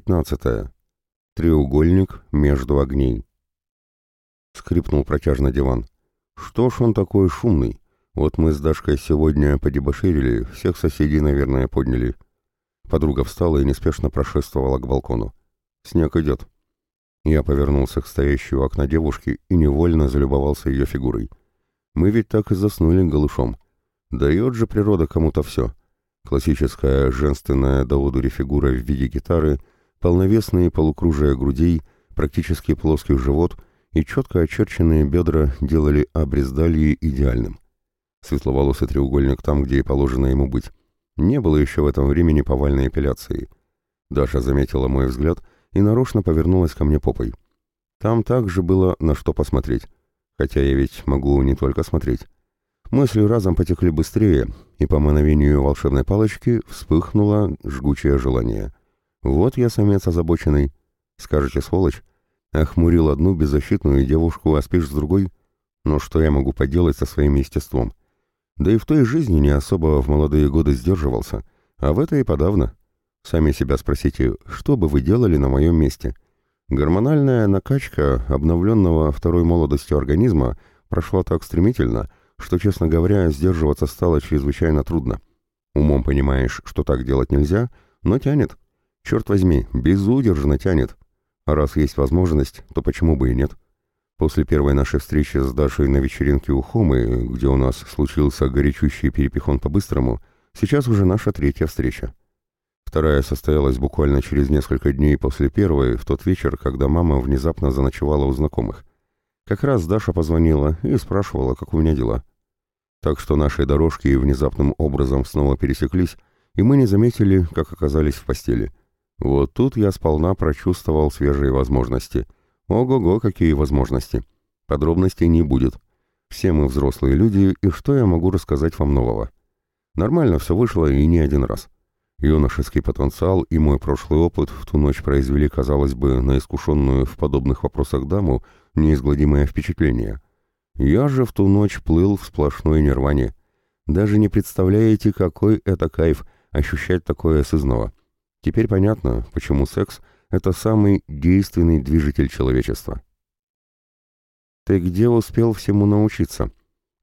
Пятнадцатое. Треугольник между огней. Скрипнул протяжно диван. Что ж он такой шумный? Вот мы с Дашкой сегодня подебоширили, всех соседей, наверное, подняли. Подруга встала и неспешно прошествовала к балкону. Снег идет. Я повернулся к стоящей у окна девушке и невольно залюбовался ее фигурой. Мы ведь так и заснули голышом. Дает же природа кому-то все. Классическая женственная до одури фигура в виде гитары, полновесные полукружия грудей, практически плоский живот и четко очерченные бедра делали обрез дальи идеальным. Светловолосый треугольник там, где и положено ему быть. Не было еще в этом времени повальной эпиляции. Даша заметила мой взгляд и нарочно повернулась ко мне попой. Там также было на что посмотреть. Хотя я ведь могу не только смотреть. Мысли разом потекли быстрее, и по мановению волшебной палочки вспыхнуло жгучее желание. Вот я самец озабоченный. Скажете, сволочь? Охмурил одну беззащитную девушку, а спишь с другой? Но что я могу поделать со своим естеством? Да и в той жизни не особо в молодые годы сдерживался, а в этой и подавно. Сами себя спросите, что бы вы делали на моем месте? Гормональная накачка обновленного второй молодостью организма прошла так стремительно, что, честно говоря, сдерживаться стало чрезвычайно трудно. Умом понимаешь, что так делать нельзя, но тянет. Черт возьми, безудержно тянет. А раз есть возможность, то почему бы и нет? После первой нашей встречи с Дашей на вечеринке у Хомы, где у нас случился горячущий перепихон по-быстрому, сейчас уже наша третья встреча. Вторая состоялась буквально через несколько дней после первой, в тот вечер, когда мама внезапно заночевала у знакомых. Как раз Даша позвонила и спрашивала, как у меня дела. Так что наши дорожки внезапным образом снова пересеклись, и мы не заметили, как оказались в постели. Вот тут я сполна прочувствовал свежие возможности. Ого-го, какие возможности. Подробностей не будет. Все мы взрослые люди, и что я могу рассказать вам нового? Нормально все вышло и не один раз. Юношеский потенциал и мой прошлый опыт в ту ночь произвели, казалось бы, на искушенную в подобных вопросах даму неизгладимое впечатление — я же в ту ночь плыл в сплошной нирване. Даже не представляете, какой это кайф ощущать такое сызнова. Теперь понятно, почему секс — это самый действенный движитель человечества. «Ты где успел всему научиться?»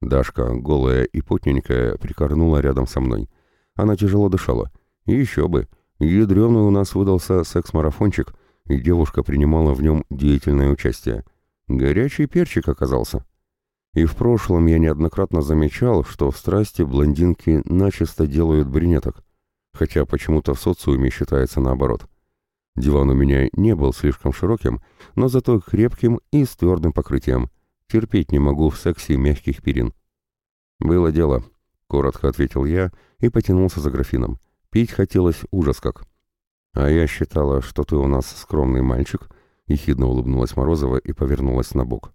Дашка, голая и потненькая, прикорнула рядом со мной. Она тяжело дышала. И еще бы. Ядреный у нас выдался секс-марафончик, и девушка принимала в нем деятельное участие. Горячий перчик оказался. И в прошлом я неоднократно замечал, что в страсти блондинки начисто делают брюнеток, хотя почему-то в социуме считается наоборот. Диван у меня не был слишком широким, но зато крепким и с твердым покрытием. Терпеть не могу в сексе мягких перин. «Было дело», — коротко ответил я и потянулся за графином. Пить хотелось ужас как. «А я считала, что ты у нас скромный мальчик», — ехидно улыбнулась Морозова и повернулась на бок.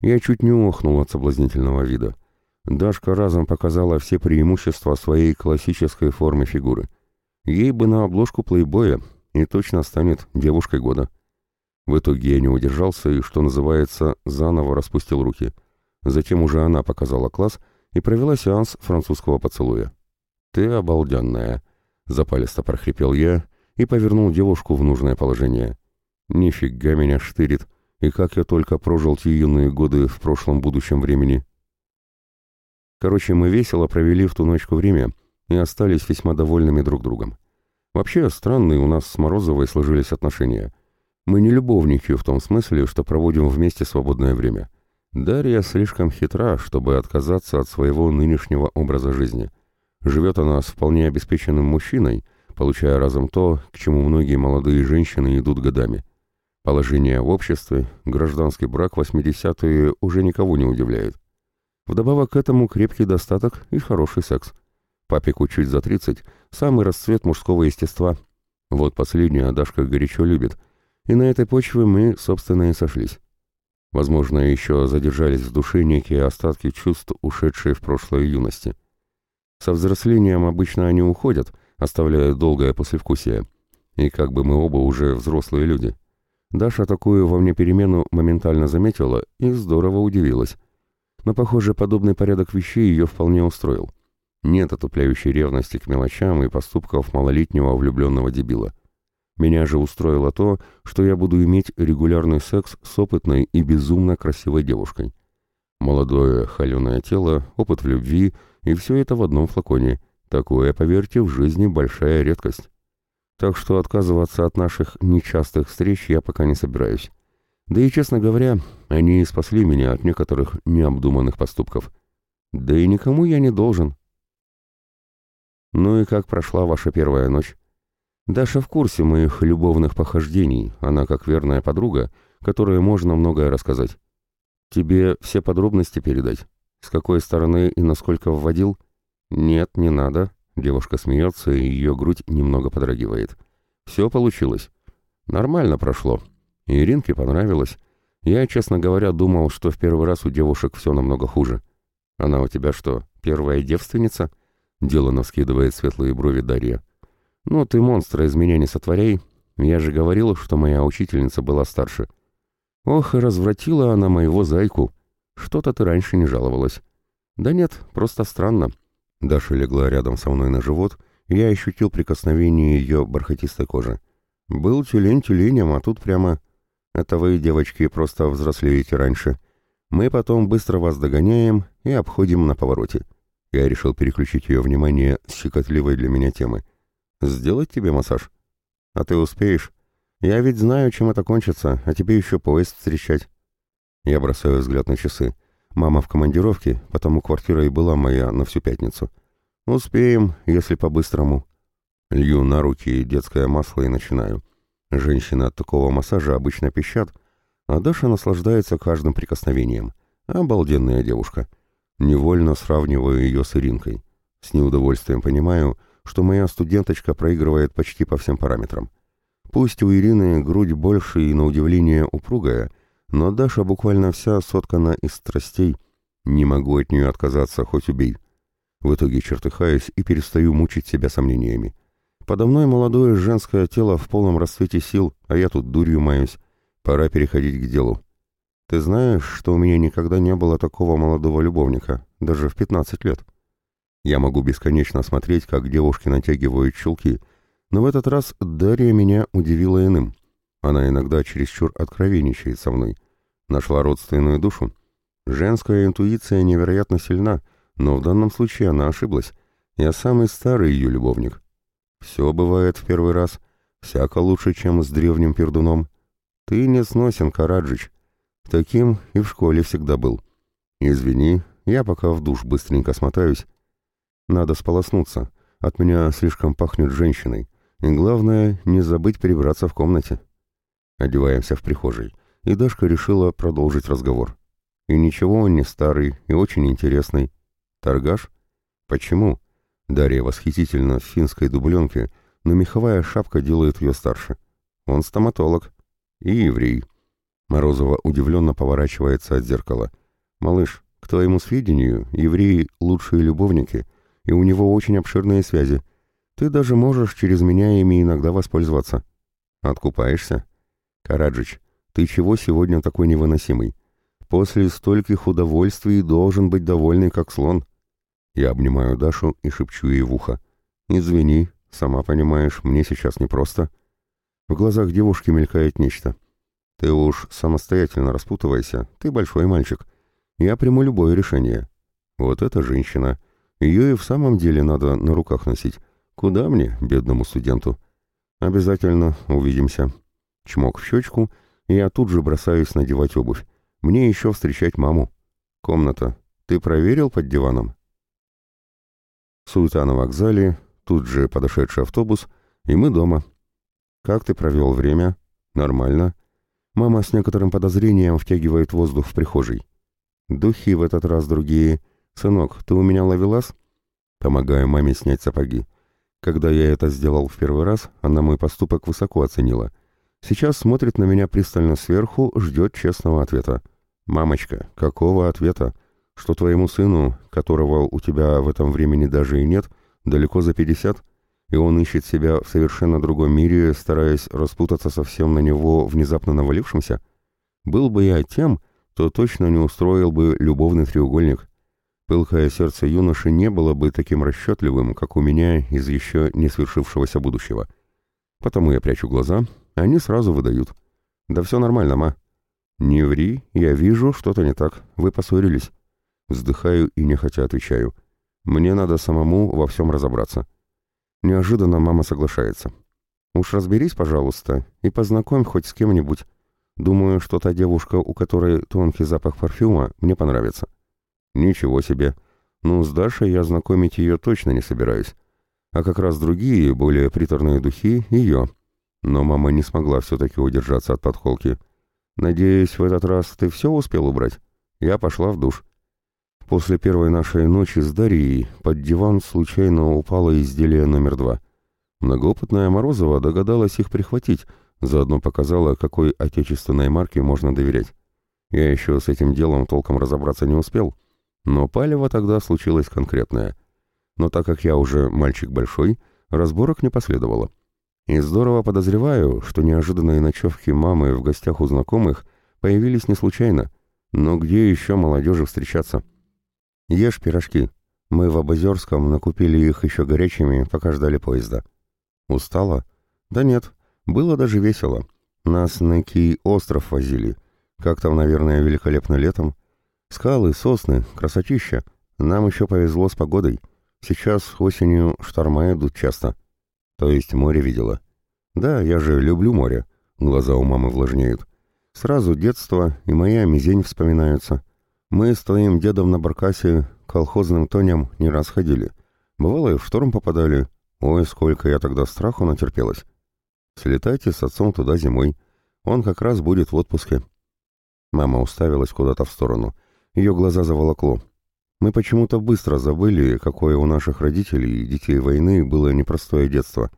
Я чуть не охнул от соблазнительного вида. Дашка разом показала все преимущества своей классической формы фигуры. Ей бы на обложку плейбоя и точно станет девушкой года. В итоге я не удержался и, что называется, заново распустил руки. Затем уже она показала класс и провела сеанс французского поцелуя. «Ты обалденная!» — запалисто прохрипел я и повернул девушку в нужное положение. «Нифига меня штырит!» и как я только прожил те юные годы в прошлом-будущем времени. Короче, мы весело провели в ту ночку время и остались весьма довольными друг другом. Вообще, странные у нас с Морозовой сложились отношения. Мы не любовники в том смысле, что проводим вместе свободное время. Дарья слишком хитра, чтобы отказаться от своего нынешнего образа жизни. Живет она с вполне обеспеченным мужчиной, получая разом то, к чему многие молодые женщины идут годами – Положение в обществе, гражданский брак 80-е уже никого не удивляет. Вдобавок к этому крепкий достаток и хороший секс. Папику чуть за 30, самый расцвет мужского естества. Вот последнее Дашка горячо любит. И на этой почве мы, собственно, и сошлись. Возможно, еще задержались в душе некие остатки чувств, ушедшие в прошлое юности. Со взрослением обычно они уходят, оставляя долгое послевкусие. И как бы мы оба уже взрослые люди. Даша такую во мне перемену моментально заметила и здорово удивилась. Но, похоже, подобный порядок вещей ее вполне устроил. Нет отупляющей ревности к мелочам и поступков малолетнего влюбленного дебила. Меня же устроило то, что я буду иметь регулярный секс с опытной и безумно красивой девушкой. Молодое, холеное тело, опыт в любви и все это в одном флаконе. Такое, поверьте, в жизни большая редкость. Так что отказываться от наших нечастых встреч я пока не собираюсь. Да и, честно говоря, они спасли меня от некоторых необдуманных поступков. Да и никому я не должен. Ну и как прошла ваша первая ночь? Даша в курсе моих любовных похождений, она как верная подруга, которой можно многое рассказать. Тебе все подробности передать? С какой стороны и насколько вводил? Нет, не надо. Девушка смеется, и ее грудь немного подрагивает. Все получилось. Нормально прошло. Иринке понравилось. Я, честно говоря, думал, что в первый раз у девушек все намного хуже. Она у тебя что, первая девственница? Делано скидывает светлые брови Дарья. «Ну, ты монстра из меня не сотворяй. Я же говорил, что моя учительница была старше. Ох, и развратила она моего зайку. Что-то ты раньше не жаловалась». «Да нет, просто странно». Даша легла рядом со мной на живот, и я ощутил прикосновение ее бархатистой кожи. «Был тюлень тюленем, а тут прямо...» «Это вы, девочки, просто взрослеете раньше. Мы потом быстро вас догоняем и обходим на повороте». Я решил переключить ее внимание с щекотливой для меня темы. Сделать тебе массаж? А ты успеешь? Я ведь знаю, чем это кончится, а тебе еще поезд встречать. Я бросаю взгляд на часы. Мама в командировке, потому квартира и была моя на всю пятницу. Успеем, если по-быстрому. Лью на руки детское масло и начинаю. Женщины от такого массажа обычно пищат, а Даша наслаждается каждым прикосновением. Обалденная девушка. Невольно сравниваю ее с Иринкой. С неудовольствием понимаю, что моя студенточка проигрывает почти по всем параметрам. Пусть у Ирины грудь больше и, на удивление, упругая, но Даша буквально вся соткана из страстей. Не могу от нее отказаться, хоть убей. В итоге чертыхаюсь и перестаю мучить себя сомнениями. Подо мной молодое женское тело в полном расцвете сил, а я тут дурью маюсь. Пора переходить к делу. Ты знаешь, что у меня никогда не было такого молодого любовника, даже в 15 лет. Я могу бесконечно смотреть, как девушки натягивают чулки, но в этот раз Дарья меня удивила иным. Она иногда чересчур откровенничает со мной. Нашла родственную душу. Женская интуиция невероятно сильна, но в данном случае она ошиблась. Я самый старый ее любовник. Все бывает в первый раз. Всяко лучше, чем с древним пердуном. Ты не сносен, Караджич. Таким и в школе всегда был. Извини, я пока в душ быстренько смотаюсь, надо сполоснуться. От меня слишком пахнет женщиной. И главное, не забыть прибраться в комнате. Одеваемся в прихожей, и Дашка решила продолжить разговор. И ничего он не старый, и очень интересный. Торгаш? Почему? Дарья восхитительна в финской дубленке, но меховая шапка делает ее старше. Он стоматолог. И еврей. Морозова удивленно поворачивается от зеркала. «Малыш, к твоему сведению, евреи — лучшие любовники, и у него очень обширные связи. Ты даже можешь через меня ими иногда воспользоваться. Откупаешься? Караджич, ты чего сегодня такой невыносимый? После стольких удовольствий должен быть довольный, как слон. Я обнимаю Дашу и шепчу ей в ухо. Извини, сама понимаешь, мне сейчас непросто. В глазах девушки мелькает нечто. Ты уж самостоятельно распутывайся, ты большой мальчик. Я приму любое решение. Вот эта женщина. Ее и в самом деле надо на руках носить. Куда мне, бедному студенту? Обязательно увидимся. Чмок в щечку, и я тут же бросаюсь надевать обувь. Мне еще встречать маму. Комната. Ты проверил под диваном? Суета на вокзале, тут же подошедший автобус, и мы дома. Как ты провел время? Нормально. Мама с некоторым подозрением втягивает воздух в прихожей. Духи в этот раз другие — «Сынок, ты у меня ловелас?» Помогаю маме снять сапоги. Когда я это сделал в первый раз, она мой поступок высоко оценила. Сейчас смотрит на меня пристально сверху, ждет честного ответа. «Мамочка, какого ответа? Что твоему сыну, которого у тебя в этом времени даже и нет, далеко за пятьдесят, и он ищет себя в совершенно другом мире, стараясь распутаться совсем на него внезапно навалившимся? Был бы я тем, то точно не устроил бы любовный треугольник». Пылкое сердце юноши не было бы таким расчетливым, как у меня из еще не свершившегося будущего. Потому я прячу глаза, они сразу выдают. Да все нормально, ма. Не ври, я вижу, что-то не так. Вы поссорились. Вздыхаю и нехотя отвечаю. Мне надо самому во всем разобраться. Неожиданно мама соглашается. Уж разберись, пожалуйста, и познакомь хоть с кем-нибудь. Думаю, что та девушка, у которой тонкий запах парфюма, мне понравится. Ничего себе. Ну, с Дашей я знакомить ее точно не собираюсь. А как раз другие, более приторные духи, ее. Но мама не смогла все-таки удержаться от подколки. «Надеюсь, в этот раз ты все успел убрать?» Я пошла в душ. После первой нашей ночи с Дарьей под диван случайно упало изделие номер два. Многоопытная Морозова догадалась их прихватить, заодно показала, какой отечественной марке можно доверять. Я еще с этим делом толком разобраться не успел, но палево тогда случилось конкретное. Но так как я уже мальчик большой, разборок не последовало. И здорово подозреваю, что неожиданные ночевки мамы в гостях у знакомых появились не случайно. Но где еще молодежи встречаться? Ешь пирожки. Мы в Обозерском накупили их еще горячими, пока ждали поезда. Устала? Да нет, было даже весело. Нас на Кий остров возили. Как там, наверное, великолепно летом. Скалы, сосны, красотища. Нам еще повезло с погодой. Сейчас осенью шторма идут часто. То есть море видела. Да, я же люблю море. Глаза у мамы влажнеют. Сразу детство и моя мизень вспоминаются. Мы с твоим дедом на баркасе колхозным тонем не раз ходили. Бывало и в шторм попадали. Ой, сколько я тогда страху натерпелась. Слетайте с отцом туда зимой. Он как раз будет в отпуске. Мама уставилась куда-то в сторону. Ее глаза заволокло. Мы почему-то быстро забыли, какое у наших родителей и детей войны было непростое детство.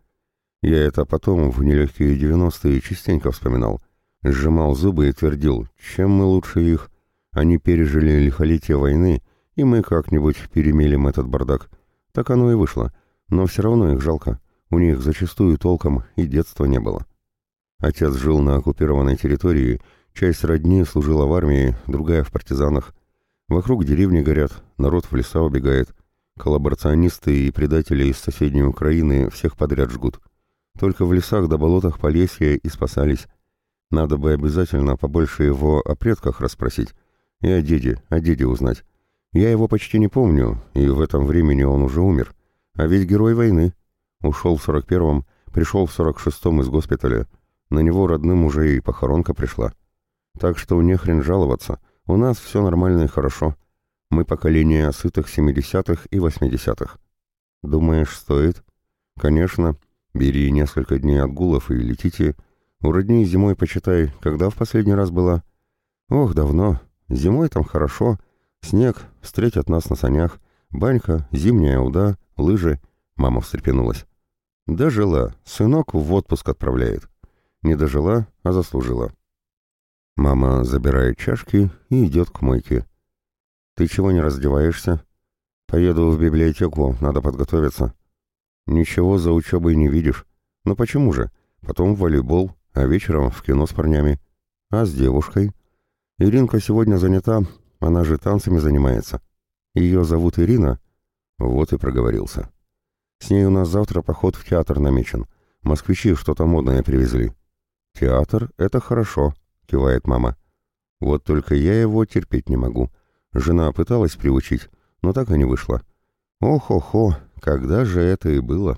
Я это потом в нелегкие девяностые частенько вспоминал. Сжимал зубы и твердил, чем мы лучше их. Они пережили лихолетие войны, и мы как-нибудь перемелем этот бардак. Так оно и вышло. Но все равно их жалко. У них зачастую толком и детства не было. Отец жил на оккупированной территории, часть родни служила в армии, другая в партизанах. Вокруг деревни горят, народ в леса убегает. Коллаборационисты и предатели из соседней Украины всех подряд жгут. Только в лесах да болотах Полесья и спасались. Надо бы обязательно побольше его о предках расспросить. И о деде, о деде узнать. Я его почти не помню, и в этом времени он уже умер. А ведь герой войны. Ушел в 41-м, пришел в 46-м из госпиталя. На него родным уже и похоронка пришла. Так что не хрен жаловаться. У нас все нормально и хорошо. Мы поколение сытых 70-х и 80-х. Думаешь, стоит? Конечно. Бери несколько дней отгулов и летите. У родней зимой почитай, когда в последний раз была? Ох, давно. Зимой там хорошо. Снег, встретят нас на санях. Банька, зимняя уда, лыжи. Мама встрепенулась. Дожила. Сынок в отпуск отправляет. Не дожила, а заслужила. Мама забирает чашки и идет к мойке. «Ты чего не раздеваешься?» «Поеду в библиотеку, надо подготовиться». «Ничего за учебой не видишь. Ну почему же? Потом в волейбол, а вечером в кино с парнями. А с девушкой?» «Иринка сегодня занята, она же танцами занимается. Ее зовут Ирина?» Вот и проговорился. «С ней у нас завтра поход в театр намечен. Москвичи что-то модное привезли». «Театр — это хорошо», — кивает мама. «Вот только я его терпеть не могу. Жена пыталась приучить, но так и не вышло. Ох-охо, когда же это и было?»